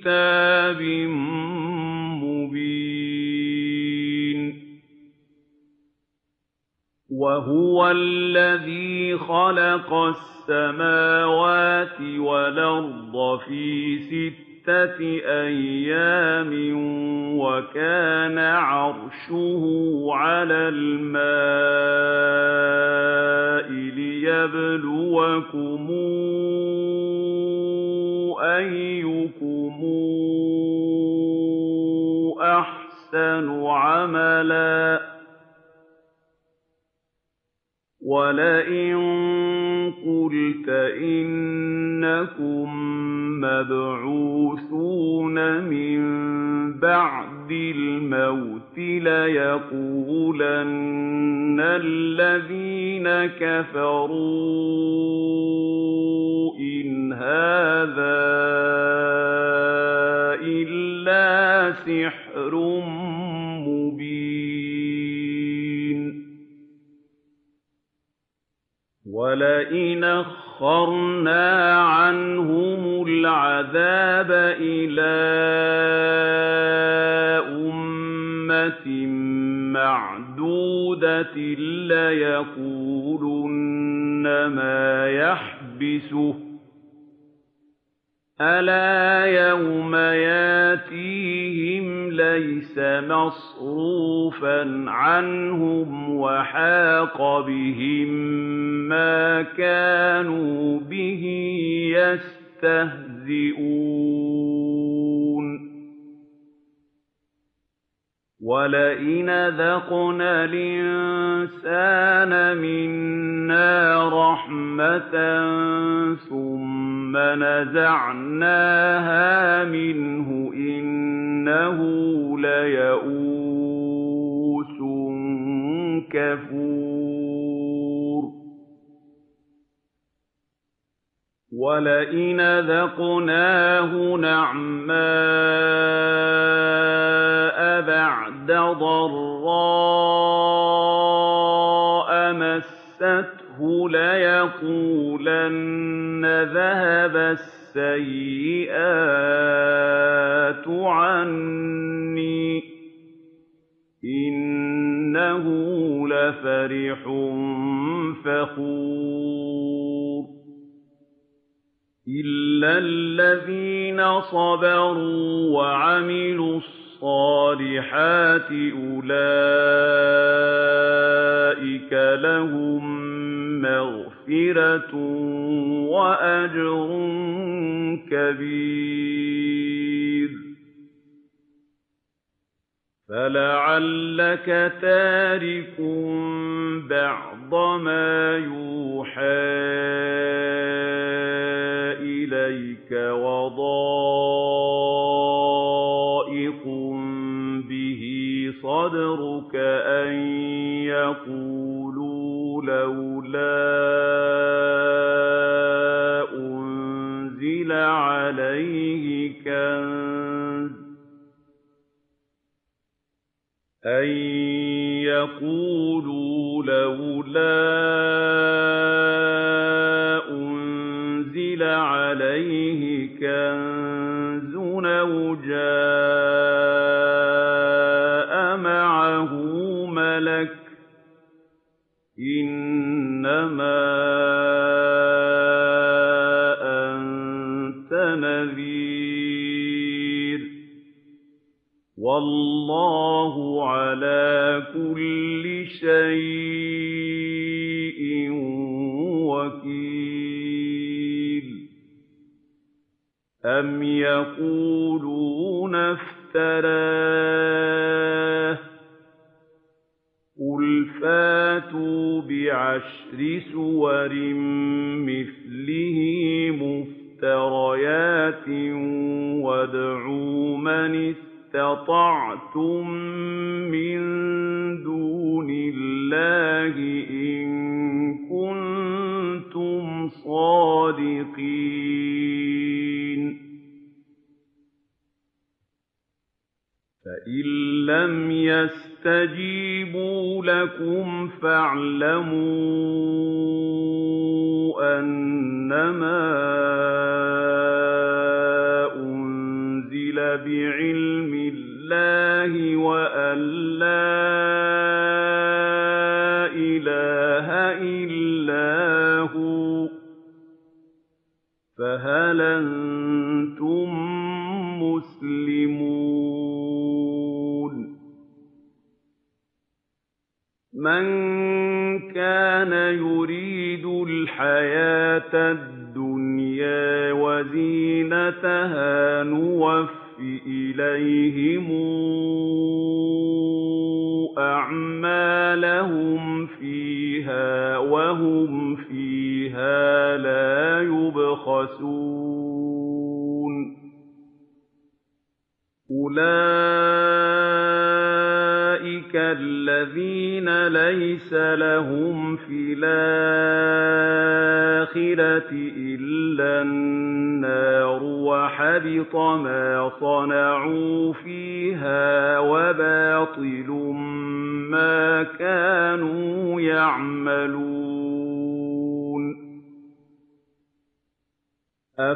كتاب مبين وهو الذي خلق السماوات والأرض في ستة أيام وكان عرشه على الماء ليبلوكم أَيُّكُمْ أَحْسَنُ عَمَلًا ۗ وَلَئِن قُلْتَ إِنَّكُم مَّبْعُوثُونَ مِن بَعْدِ الْمَوْتِ لَيَقُولَنَّ الَّذِينَ كَفَرُوا إِنْ هَٰذَا إِلَّا سِحْرٌ مُّبِينٌ. وَلَئِنْ أَخَّرْنَا عَنْهُمُ الْعَذَابَ إِلَىٰ أُمَّةٍ مَّعْدُودَةٍ أَلَا يَوْمَ يَأْتِيهِمْ لَيْسَ مَصْرُوفًا عَنْهُمْ وَحَاقَ بِهِم مَّا كَانُوا بِهِ يَسْتَهْزِئُونَ وَلَئِنْ أَذَقْنَا الْإِنسَانَ مِنَّا رَحْمَةً ثُمَّ نَزَعْنَاهَا مِنْهُ إِنَّهُ لَيَئُوسٌ كَفُورٌ وَلَئِنْ أَذَقْنَاهُ نَعْمَاءَ بَعْدَ ضَرَّاءَ مَسَّتْهُ لَيَقُولَنَّ ذَهَبَ السَّيِّئَاتُ عَنِّي ۚ إِنَّهُ لَفَرِحٌ فَخُورٌ إِلَّا الَّذِينَ صَبَرُوا وَعَمِلُوا الصَّالِحَاتِ أُولَٰئِكَ لَهُم مَّغْفِرَةٌ وَأَجْرٌ كَبِيرٌ. فَلَعَلَّكَ تَارِكٌ بَعْضَ مَا يُوحَىٰ إِلَيْكَ وَضَائِقٌ بِهِ صَدْرُكَ أَن يَقُولُوا لَوْلَا أُنزِلَ عَلَيْهِ كَنزٌ أَن يَقُولُوا لَوْلَا أُنزِلَ عَلَيْهِ كَنزٌ أَوْ جَاءَ بِعَشْرِ سُوَرٍ مِّثْلِهِ مُفْتَرَيَاتٍ وَادْعُوا مَنِ اسْتَطَعْتُم مِّن دُونِ اللَّهِ إِلَّا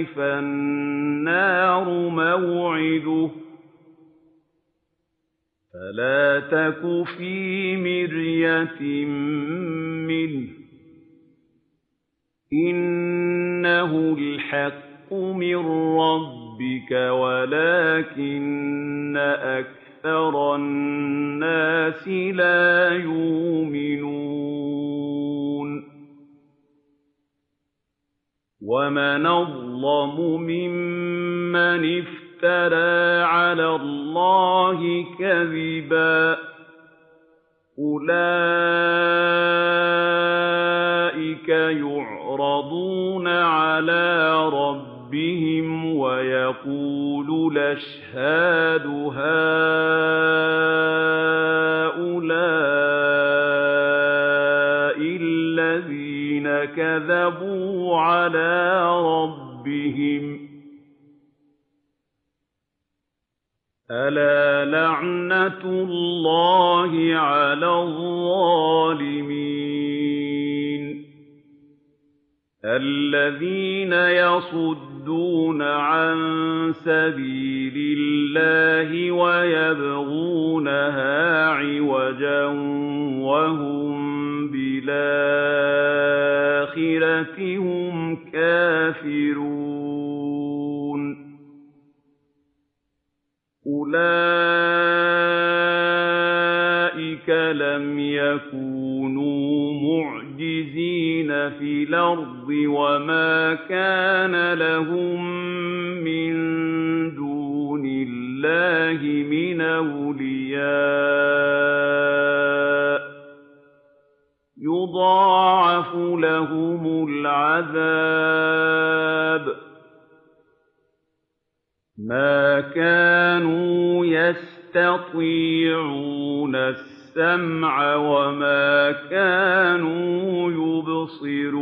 الْأَحْزَابِ لَعْنَةُ اللَّهِ عَلَى الظَّالِمِينَ. الَّذِينَ يَصُدُّونَ عَن سَبِيلِ اللَّهِ وَيَبْغُونَهَا عِوَجًا وَهُم بِالْآخِرَةِ هُمْ كَافِرُونَ. أُولَٰئِكَ لَمْ يَكُونُوا مُعْجِزِينَ فِي الْأَرْضِ وَمَا كَانَ لَهُم مِّن دُونِ اللَّهِ مِنْ أَوْلِيَاءَ ۘ يُضَاعَفُ لَهُمُ الْعَذَابُ ۚ مَا كَانُوا يَسْتَطِيعُونَ السَّمْعَ وَمَا كَانُوا يُبْصِرُونَ.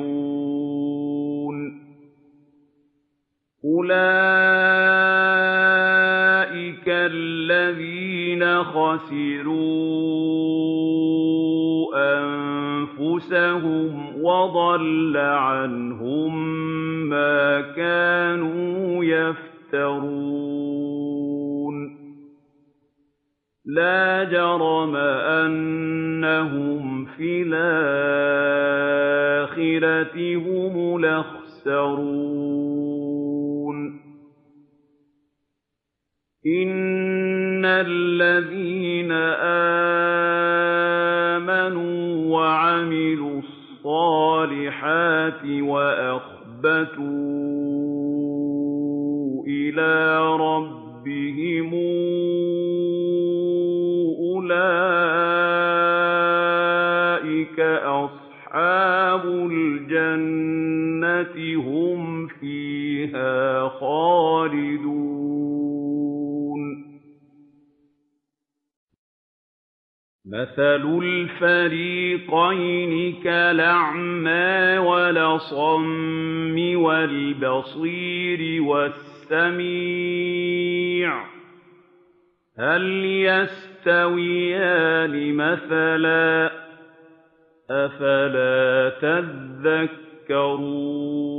أُولَٰئِكَ الَّذِينَ خَسِرُوا أَنفُسَهُمْ وَضَلَّ عَنْهُم مَّا كَانُوا يَفْتَرُونَ. لَا جَرَمَ أَنَّهُمْ فِي الْآخِرَةِ هُمُ الْأَخْسَرُونَ. إِنَّ الَّذِينَ آمَنُوا وَعَمِلُوا الصَّالِحَاتِ وَأَخْبَتُوا خَالِدُونَ. مَثَلُ الْفَرِيقَيْنِ كَالْأَعْمَىٰ وَالْأَصَمِّ وَالْبَصِيرِ وَالسَّمِيعِ ۚ. هَلْ يَسْتَوِيَانِ مَثَلًا ۚ؟ أَفَلَا تَذَكَّرُونَ.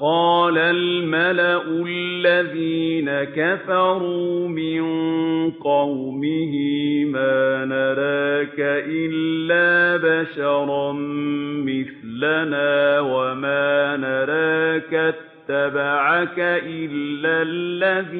فَقَالَ الْمَلَأُ الَّذِينَ كَفَرُوا مِن قَوْمِهِ مَا نَرَاكَ إِلَّا بَشَرًا مِّثْلَنَا وَمَا نَرَاكَ اتَّبَعَكَ إِلَّا الَّذِينَ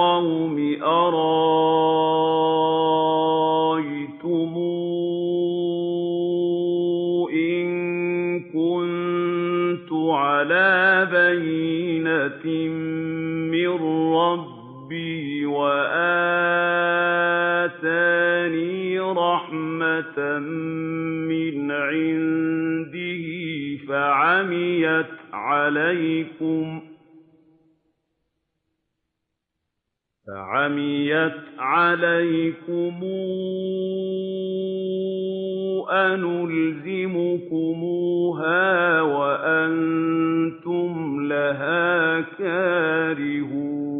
قَوْمِ أَرَأَيْتُمْ إِن كُنتُ عَلَىٰ بَيِّنَةٍ مِّن رَّبِّي وَآتَانِي رَحْمَةً مِّنْ عِندِهِ فَعَمِيَتْ عَلَيْكُمْ أَنُلْزِمُكُمُوهَا وَأَنتُمْ لَهَا كَارِهُونَ.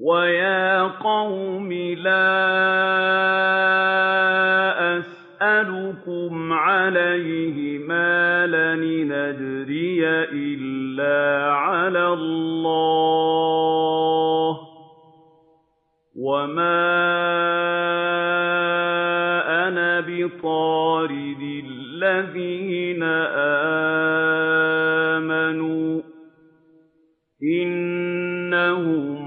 وَيَا قَوْمِ لَا أَسْأَلُكُمْ عَلَيْهِ مَالًا إِنْ أَجْرِيَ إِلَّا عَلَى اللَّهِ ۚ وَمَا أَنَا بِطَارِدِ الَّذِينَ آمَنُوا ۚ إِنَّهُم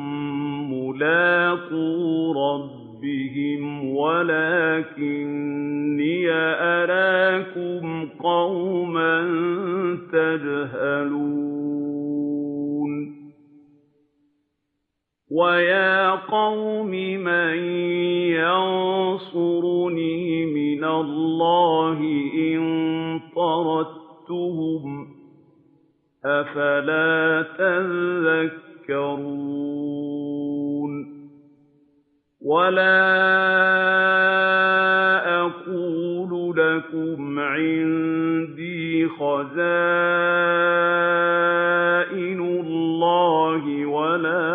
مُّلَاقُو رَبِّهِمْ وَلَٰكِنِّي أَرَاكُمْ قَوْمًا تَجْهَلُونَ وَيَا قَوْمِ مَن يَنصُرُنِي مِنَ اللَّهِ إِن طَرَدتُّهُمْ ۚ أَفَلَا تَذَكَّرُونَ وَلَا أَقُولُ لَكُمْ عِندِي خَزَائِنُ اللَّهِ وَلَا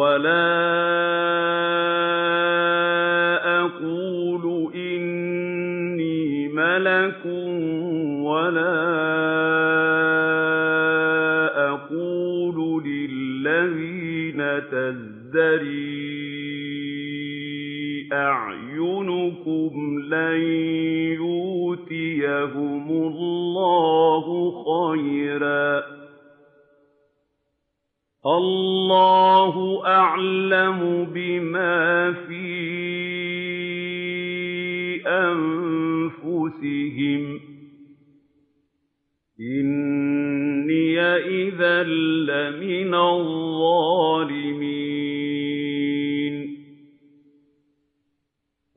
وَلَا أَقُولُ إِنِّي مَلَكٌ وَلَا أَقُولُ لِلَّذِينَ تَزْدَرِي أَعْيُنُكُمْ لَن يُؤْتِيَهُمُ اللَّهُ خَيْرًا ۖ اللَّهُ أَعْلَمُ بِمَا فِي أَنفُسِهِمْ ۖ. إِنِّي إِذًا لَّمِنَ الظَّالِمِينَ.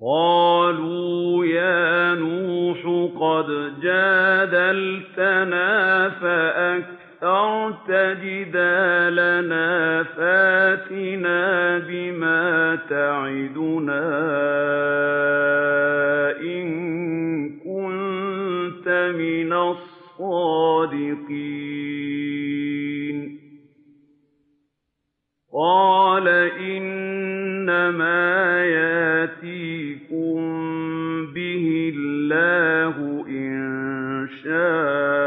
قَالُوا يَا نُوحُ قَدْ جَادَلْتَنَا فَأَكْثَرْتَ جِدَالَنَا فَأْتِنَا بِمَا تَعِدُنَا إِن كُنتَ مِنَ الصَّادِقِينَ. قَالَ إِنَّمَا يَأْتِيكُم بِهِ اللَّهُ إِن شَاءَ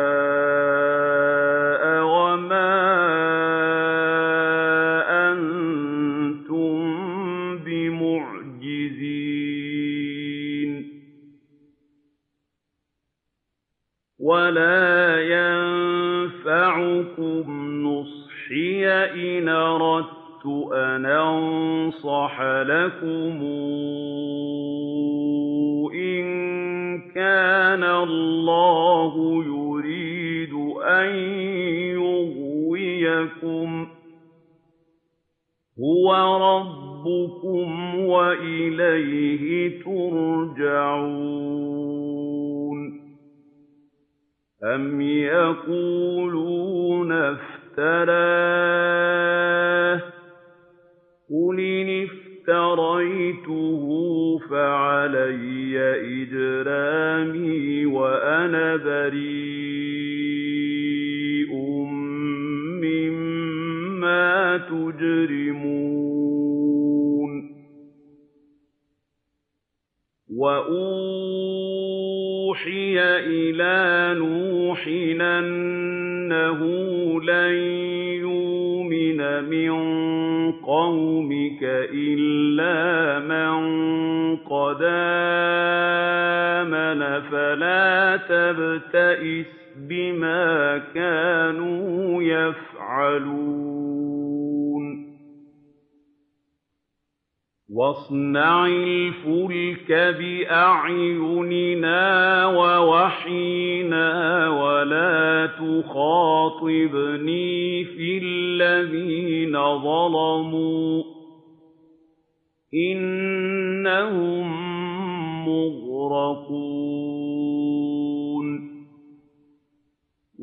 أَنْ أَنصَحَ لَكُمْ إِن كَانَ اللَّهُ يُرِيدُ أَن يُغْوِيَكُمْ ۚ. هُوَ رَبُّكُمْ وَإِلَيْهِ تُرْجَعُونَ. أَمْ يَقُولُونَ افْتَرَاهُ ۖ؟ قُلِ إِنِ افْتَرَيْتُهُ فَعَلَيَّ إِجْرَامِي وَأَنَا بَرِيءٌ مِّمَّا تُجْرِمُونَ وَأُوحِيَ إِلَىٰ نُوحٍ أَنَّهُ لَن يُؤْمِنَ مِن قَوْمِكَ إِلَّا مَن قَدْ آمَنَ فَلَا تَبْتَئِسْ بِمَا كَانُوا يَفْعَلُونَ وَاصْنَعِ الْفُلْكَ بِأَعْيُنِنَا وَوَحْيِنَا وَلَا تُخَاطِبْنِي فِي الَّذِينَ ظَلَمُوا ۖ إِنَّهُم مُّغْرَقُونَ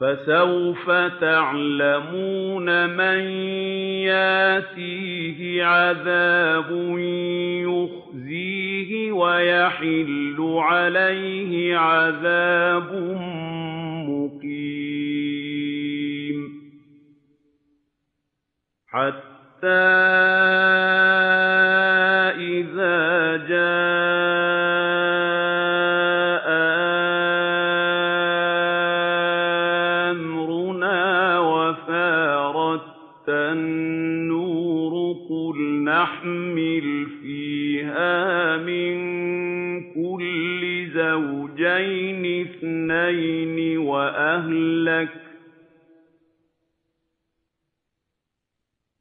فَسَوْفَ تَعْلَمُونَ مَن يَأْتِيهِ عَذَابٌ يُخْزِيهِ وَيَحِلُّ عَلَيْهِ عَذَابٌ مُّقِيمٌ حَتَّىٰ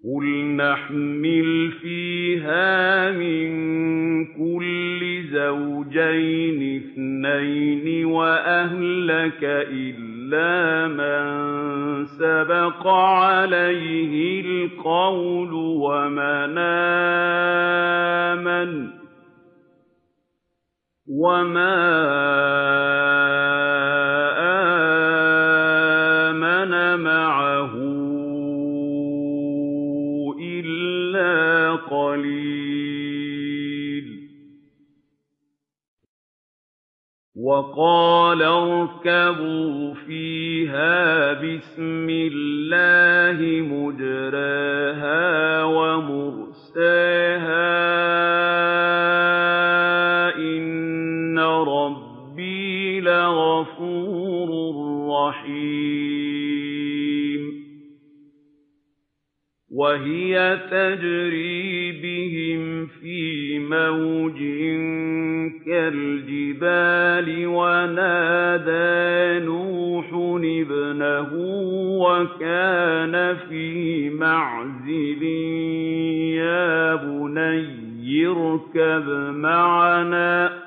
قُلْ نَحْمِلُ فِيهَا مِن كُلِّ زَوْجَيْنِ اثْنَيْنِ وَأَهْلَكَ إِلَّا مَن سَبَقَ عَلَيْهِ الْقَوْلُ وَمَنْ آمَنَ ۚ وَمَا وَقَالَ ارْكَبُوا فِيهَا بِسْمِ اللَّهِ مُجْرَاهَا وَمُرْسَاهَا ۚ وَهِيَ تَجْرِي بِهِمْ فِي مَوْجٍ كَالْجِبَالِ وَنَادَىٰ نُوحٌ ابْنَهُ وَكَانَ فِي مَعْزِلٍ يَا بُنَيَّ ارْكَبْ مَعَنَا.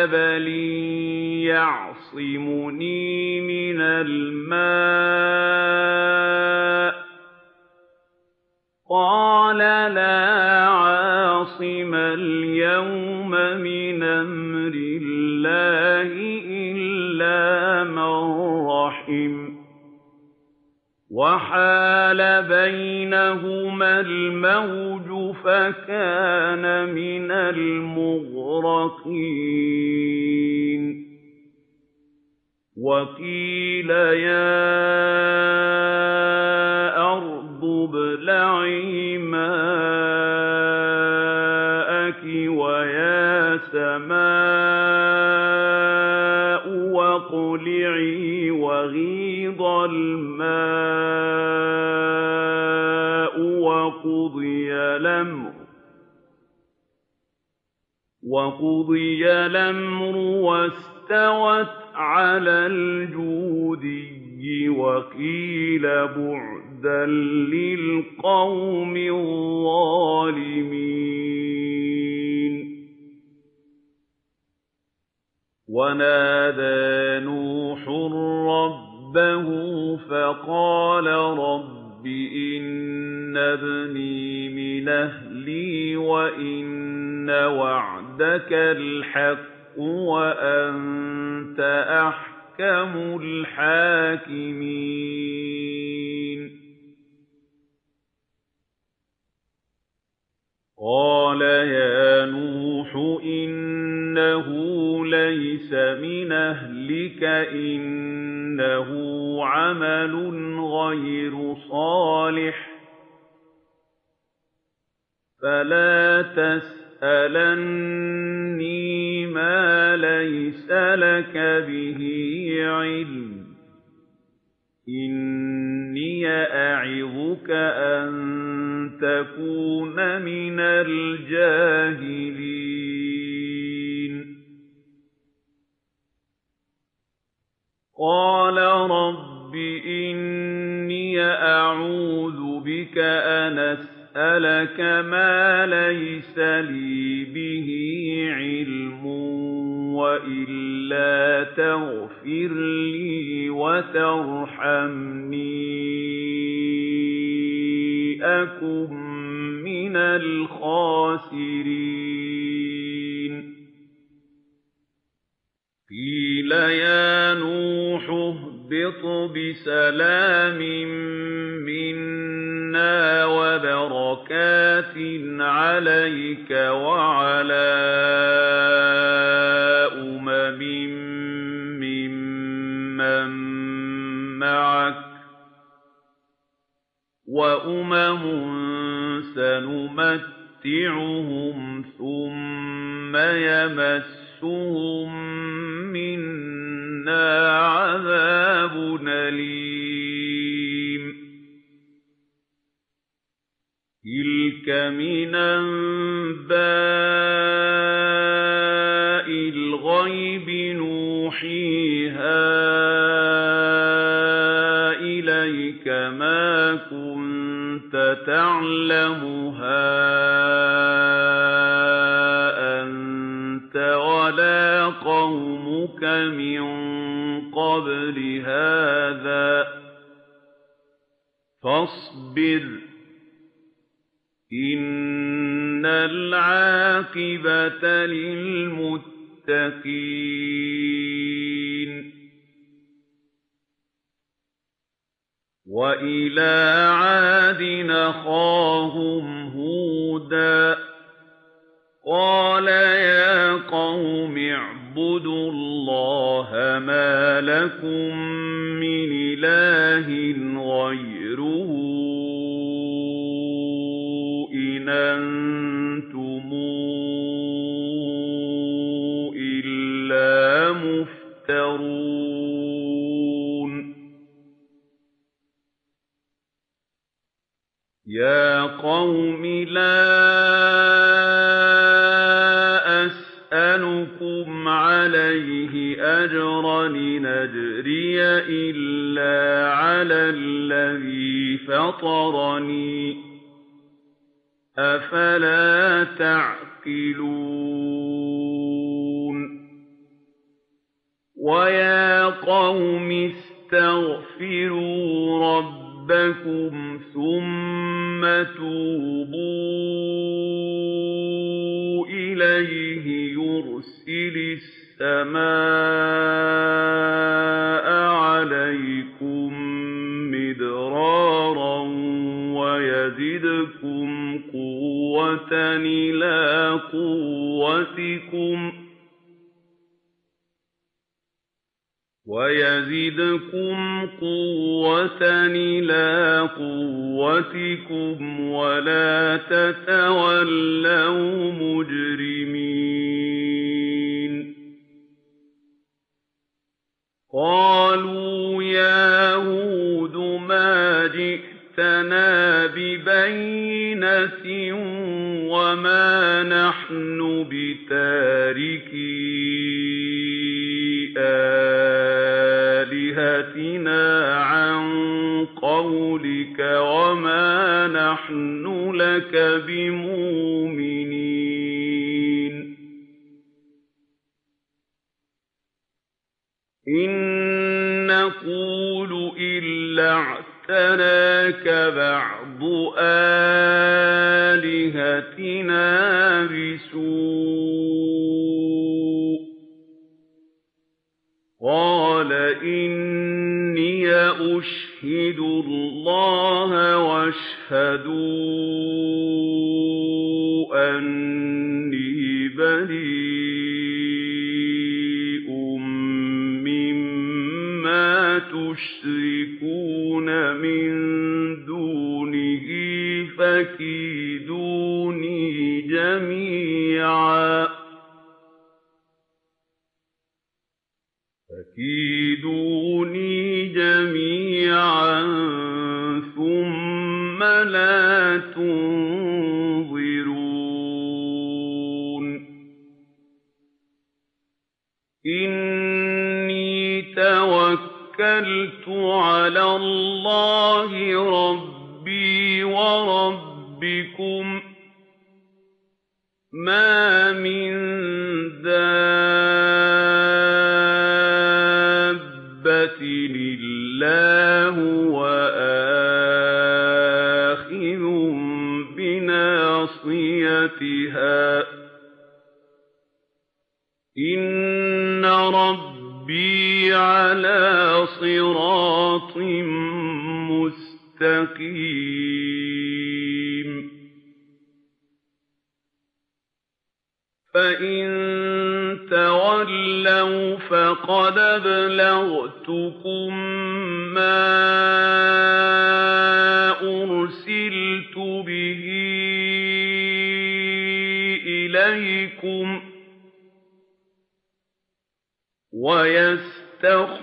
جَبَلٍ يَعْصِمُنِي مِنَ الْمَاءِ ۚ قَالَ لَا عَاصِمَ الْيَوْمَ وَحَالَ بَيْنَهُمَا الْمَوْجُ فَكَانَ مِنَ الْمُغْرَقِينَ. وَقِيلَ يَا أَرْضُ ابْلَعِي مَاءَكِ وَيَا سَمَاءُ أَقْلِعِي وَغِيضَ الْمَاءُ. وَقُضِيَ الْأَمْرُ وَاسْتَوَتْ عَلَى الْجُودِيِّ ۖ وَقِيلَ بُعْدًا لِّلْقَوْمِ الظَّالِمِينَ. وَنَادَىٰ نُوحٌ رَّبَّهُ فَقَالَ رَبِّ إِنَّ ابْنِي مِنْ أَهْلِي وَإِنَّ وَعْدَكَ الْحَقُّ وَأَنتَ أَحْكَمُ الْحَاكِمِينَ قَالَ يَا نُوحُ إِنَّهُ لَيْسَ مِنْ أَهْلِكَ ۖ إِنَّهُ عَمَلٌ غَيْرُ صَالِحٍ ۖ فَلَا تَسْأَلْنِي مَا لَيْسَ لَكَ بِهِ عِلْمٌ ۖ إِنِّي أَعِظُكَ أَن تَكُونَ مِنَ الْجَاهِلِينَ قَالَ رَبِّ إِنِّي أَعُوذُ بِكَ أَنْ أَسْأَلَكَ مَا لَيْسَ لِي بِهِ عِلْمٌ ۖ وَإِلَّا تَغْفِرْ لِي وَتَرْحَمْنِي أَكُن مِّنَ الْخَاسِرِينَ قِيلَ يَا نُوحُ اهْبِطْ بِسَلَامٍ مِّنَّا وَبَرَكَاتٍ عَلَيْكَ وَعَلَىٰ أُمَمٍ مِّمَّن مَّعَكَ ۚ وَأُمَمٌ سَنُمَتِّعُهُمْ ثُمَّ يَمَسُّهُم مِنْ أَنبَاءِ الْغَيْبِ نُوحِيهَا إِلَيْكَ ۖ مَا كُنتَ تَعْلَمُهَا أَنتَ وَلَا قَوْمُكَ مِن قَبْلِ هَٰذَا ۖ فَاصْبِرْ ۖ إِنَّ الْعَاقِبَةَ لِلْمُتَّقِينَ وَإِلَىٰ عَادٍ أَخَاهُمْ هُودًا ۗ قَالَ يَا قَوْمِ اعْبُدُوا اللَّهَ مَا لَكُم مِّنْ إِلَٰهٍ أَنتُمْ إِلَّا مُفْتَرُونَ يَا قَوْمِ لَا أَسْأَلُكُمْ عَلَيْهِ أَجْرًا ۖ إِنْ أَجْرِيَ إِلَّا عَلَى الَّذِي فَطَرَنِي ۚ أَفَلَا تَعْقِلُونَ وَيَا قَوْمِ اسْتَغْفِرُوا رَبَّكُمْ ثُمَّ تُوبُوا إِلَيْهِ يُرْسِلِ السَّمَاءَ وَيَزِدْكُمْ قُوَّةً إِلَىٰ قُوَّتِكُمْ وَلَا تَتَوَلَّوْا مُجْرِمِينَ. قَالُوا يَا هُودُ مَا جِئْتَنَا بِبَيِّنَةٍ وَمَا نَحْنُ بِتَارِكِي قَوْلِكَ وَمَا نَحْنُ لَكَ بِمُؤْمِنِينَ. إِن نَّقُولُ إِلَّا اعْتَرَاكَ بَعْضُ آلِهَتِنَا بِسُوءٍ ۗ. قَالَ إِنِّي أُشْهِدُ اللَّهَ وَاشْهَدُوا أَنِّي بَرِيءٌ مِّمَّا تُشْرِكُونَ مِن دُونِهِ فَكِيدُونِي عَلَى اللَّهِ رَبِّي وَرَبِّكُم ۖ مَّا مِن دَابَّةٍ إِلَّا هُوَ آخِذٌ بِنَاصِيَتِهَا ۚ. إِنَّ رَبِّي عَلَىٰ صِرَاطٍ مُّسْتَقِيمٍ. فَإِن تَوَلَّوْا فَقَدْ أَبْلَغْتُكُم مَّا أُرْسِلْتُ بِهِ إِلَيْكُمْ ۚ وَيَسْتَخْلِفُ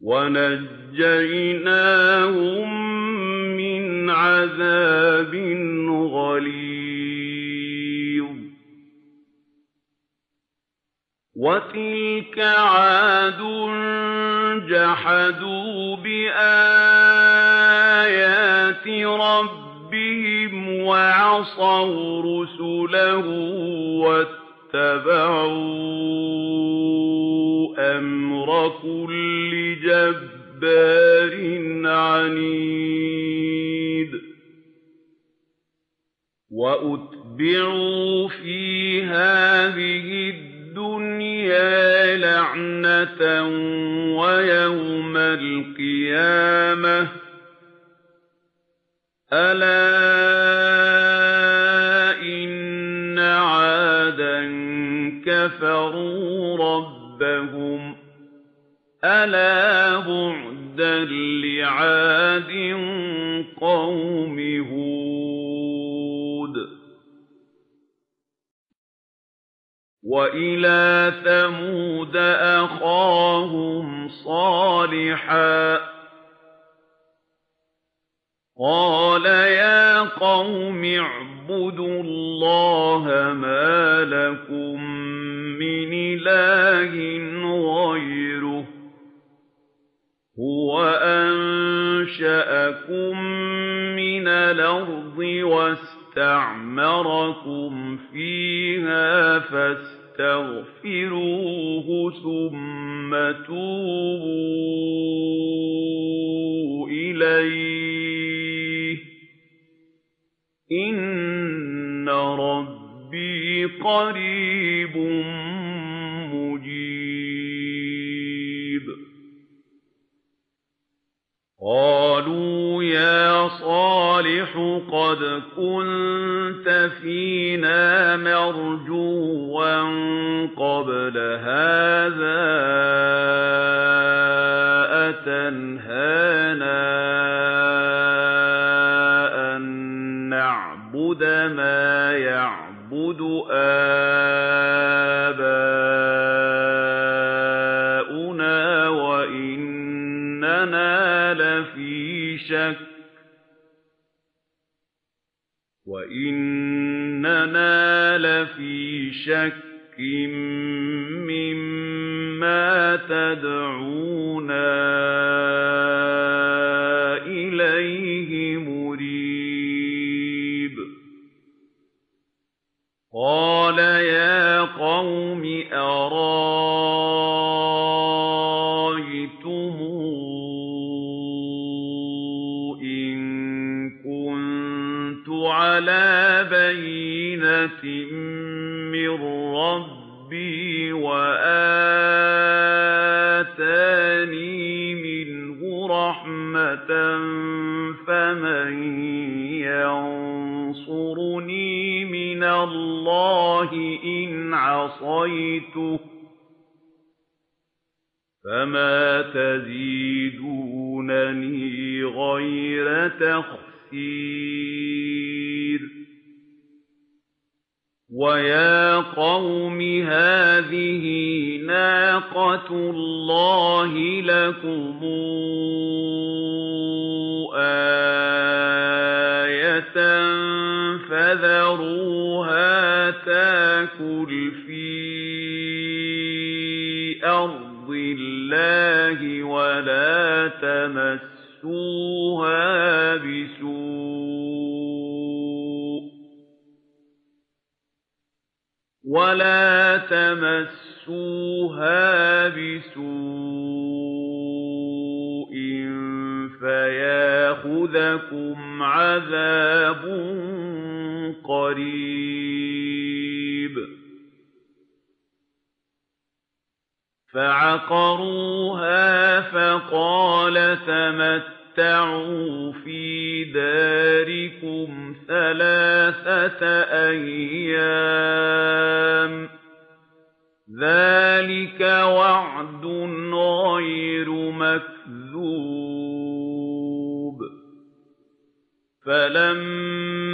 وَنَجَّيْنَاهُم مِّنْ عَذَابٍ غَلِيظٍ وَتِلْكَ عَادٌ ۖ جَحَدُوا بِآيَاتِ رَبِّهِمْ وَعَصَوْا رُسُلَهُ وَاتَّبَعُوا أَمْرَ كُلِّ جَبَّارٍ عَنِيدٍ وَأُتْبِعُوا فِي هَٰذِهِ الدُّنْيَا لَعْنَةً وَيَوْمَ الْقِيَامَةِ ۗ أَلَا كَفَرُوا رَبَّهُمْ ۗ أَلَا بُعْدًا لِّعَادٍ قَوْمِ هُودٍ وَإِلَىٰ ثَمُودَ أَخَاهُمْ صَالِحًا ۗ قَالَ يَا قَوْمِ اعْبُدُوا اللَّهَ مَا لَكُم مِّنْ إِلَٰهٍ غَيْرُهُ ۖ هُوَ أَنشَأَكُم مِّنَ الْأَرْضِ وَاسْتَعْمَرَكُمْ فِيهَا فَاسْتَغْفِرُوهُ ثُمَّ تُوبُوا إِلَيْهِ ۚ. إِنَّ رَبِّي قَرِيبٌ قَدْ كُنتَ فِينَا مَرْجُوًّا قَبْلَ هَٰذَا قَوْمِ فَمَا تَزِيدُونَنِي غَيْرَ تَخْسِيرٍ وَيَا قَوْمِ هَٰذِهِ نَاقَةُ اللَّهِ لَكُمْ قَرِيبٌ. فَعَقَرُوهَا فَقَالَ تَمَتَّعُوا فِي دَارِكُمْ ثَلَاثَةَ أَيَّامٍ ۖ. ذَٰلِكَ وَعْدٌ غَيْرُ مَكْذُوبٍ. فَلَمَّا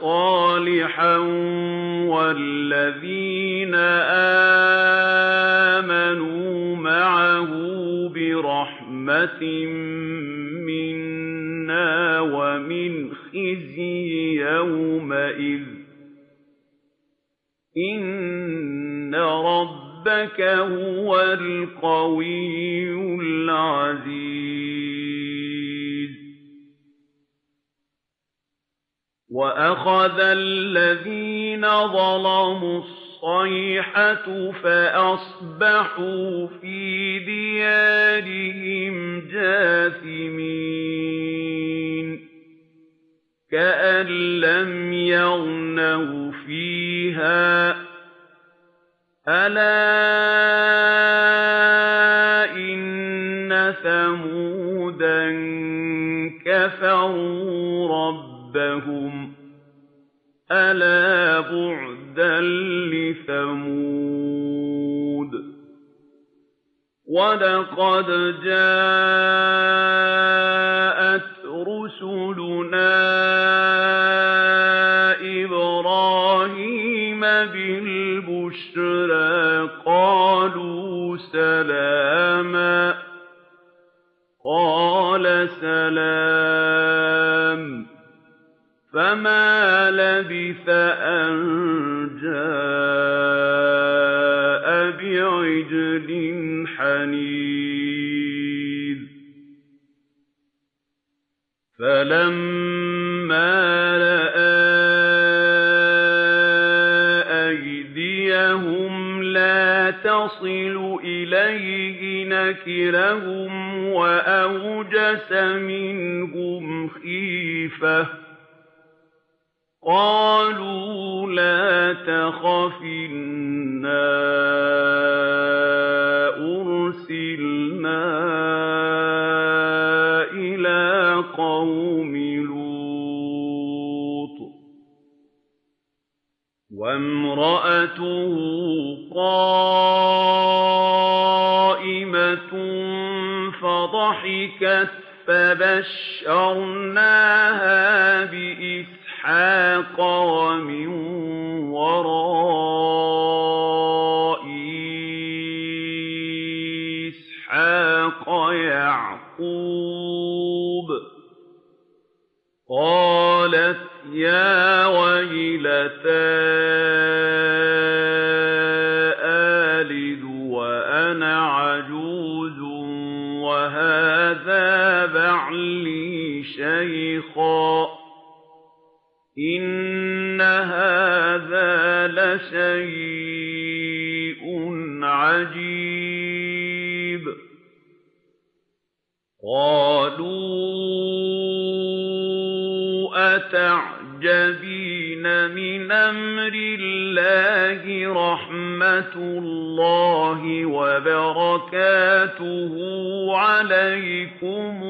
صَالِحًا وَالَّذِينَ آمَنُوا مَعَهُ بِرَحْمَةٍ مِّنَّا وَمِنْ خِزْيِ يَوْمَئِذٍ ۗ. إِنَّ رَبَّكَ هُوَ الْقَوِيُّ الْعَزِيزُ. وَأَخَذَ الَّذِينَ ظَلَمُوا الصَّيْحَةُ فَأَصْبَحُوا فِي دِيَارِهِمْ جَاثِمِينَ كَأَن لَّمْ يَغْنَوْا فِيهَا ۗ أَلَا إِنَّ ثَمُودًا كَفَرُوا رَبَّهُمْ ۗ أَلَا بُعْدًا لِّثَمُودَ وَلَقَدْ جَاءَتْ رُسُلُنَا إِبْرَاهِيمَ بِالْبُشْرَىٰ قَالُوا سَلَامًا ۖ قَالَ سَلَامٌ ۖ فَمَا لَبِثَ أَن جَاءَ بِعِجْلٍ حَنِيذٍ فَلَمَّا رَأَىٰ أَيْدِيَهُمْ لَا تَصِلُ إِلَيْهِ نَكِرَهُمْ وَأَوْجَسَ مِنْهُمْ خِيفَةً ۚ قَالُوا لَا تَخَفْ إِنَّا أُرْسِلْنَا إِلَىٰ قَوْمِ لُوطٍ ۖ وَامْرَأَتُهُ قَائِمَةٌ فَضَحِكَتْ فَبَشَّرْنَاهَا بِإِسْحَاقَ وَمِن لَشَيْءٌ عَجِيبٌ قَالُوا أَتَعْجَبِينَ مِنْ أَمْرِ اللَّهِ ۖ رَحْمَتُ اللَّهِ وَبَرَكَاتُهُ عَلَيْكُمْ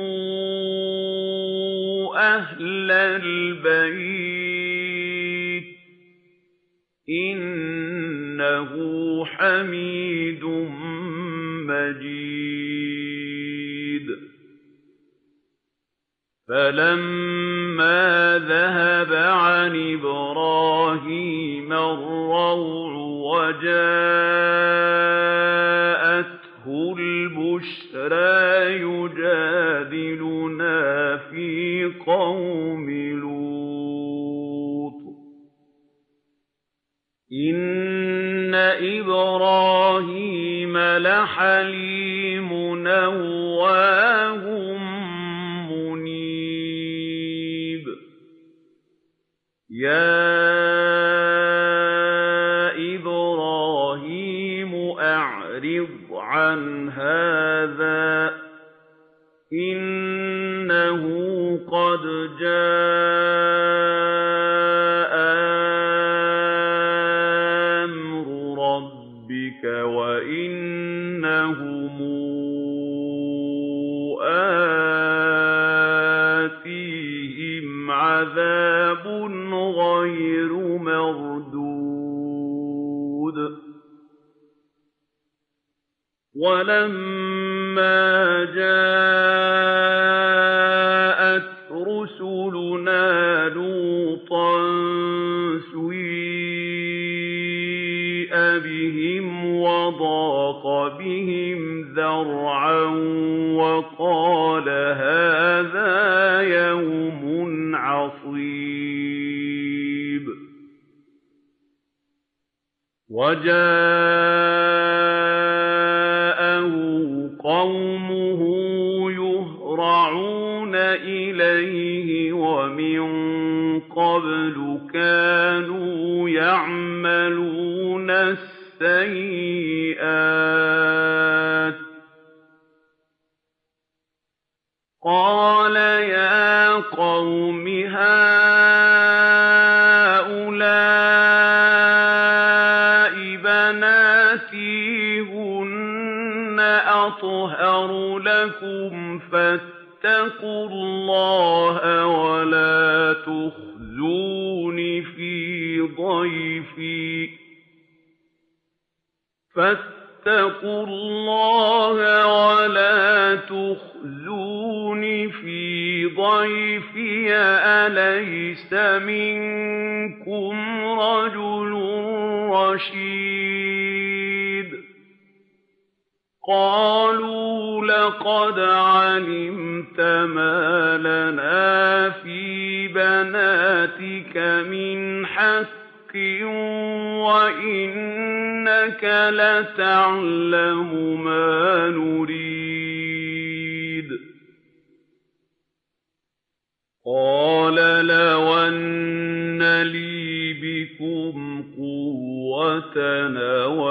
أَهْلَ الْبَيْتِ ۚ إِنَّهُ حَمِيدٌ مَّجِيدٌ فَلَمَّا ذَهَبَ عَنْ إِبْرَاهِيمَ الرَّوْعُ وَجَاءَتْهُ الْبُشْرَىٰ يُجَادِلُنَا فِي قَوْمِ إِبْرَاهِيمَ عَذَابٌ غَيْرُ مَرْدُودٍ. وَلَمَّا جَاءَتْ رُسُلُنَا لُوطًا سِيءَ بِهِمْ وَضَاقَ بِهِمْ ذَرْعًا وَقَالَ هَٰذَا قَوْمُهُ يُهْرَعُونَ إِلَيْهِ وَمِن قَبْلُ كَانُوا يَعْمَلُونَ السَّيِّئَاتِ ۚ لَكُمْ فَاتَّقُوا اللَّهَ وَلَا تُخْزُونِ فِي ضَيْفِي ۖ. أَلَيْسَ مِنكُمْ رَجُلٌ رَّشِيدٌ؟ قَالُوا لَقَدْ عَلِمْتَ مَا لَنَا فِي بَنَاتِكَ مِنْ حَقٍّ وَإِنَّكَ لَتَعْلَمُ مَا نُرِيدُ. قَالَ لَوْ أَنَّ لِي بِكُمْ قُوَّةً أَوْ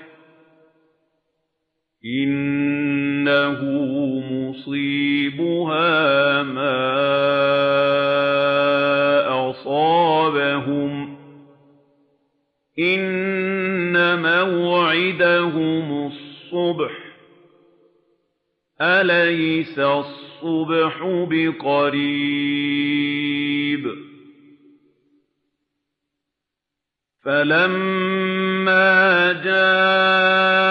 إِنَّهُ مُصِيبُهَا مَا أَصَابَهُمْ ۚ. إِنَّ مَوْعِدَهُمُ الصُّبْحُ ۚ. أَلَيْسَ الصُّبْحُ بِقَرِيبٍ؟ فَلَمَّا جَاءَ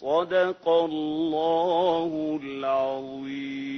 صدق الله العظيم.